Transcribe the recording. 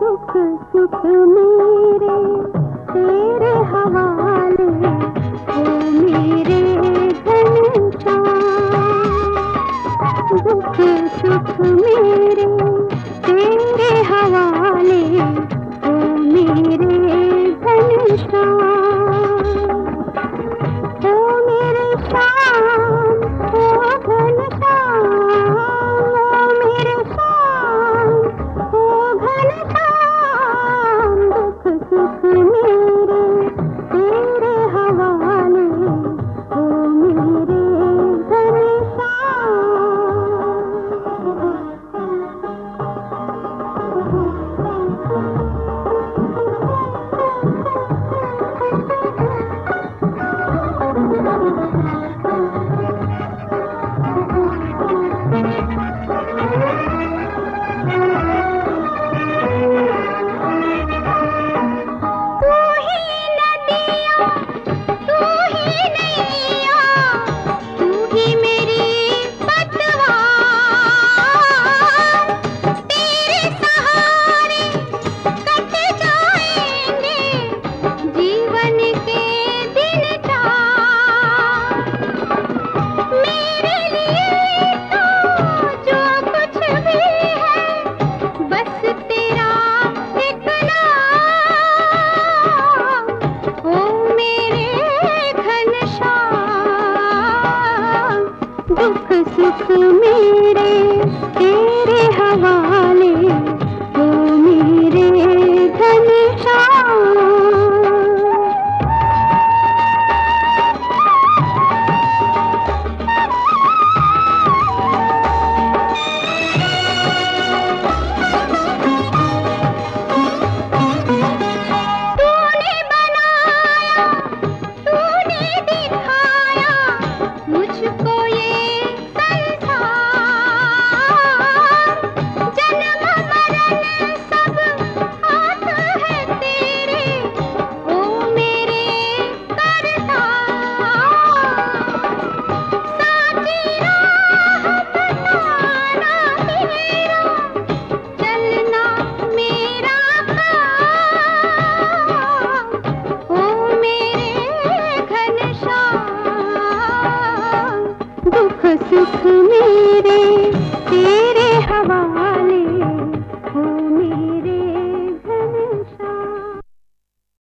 दुख सुख मेरे तेरे हवा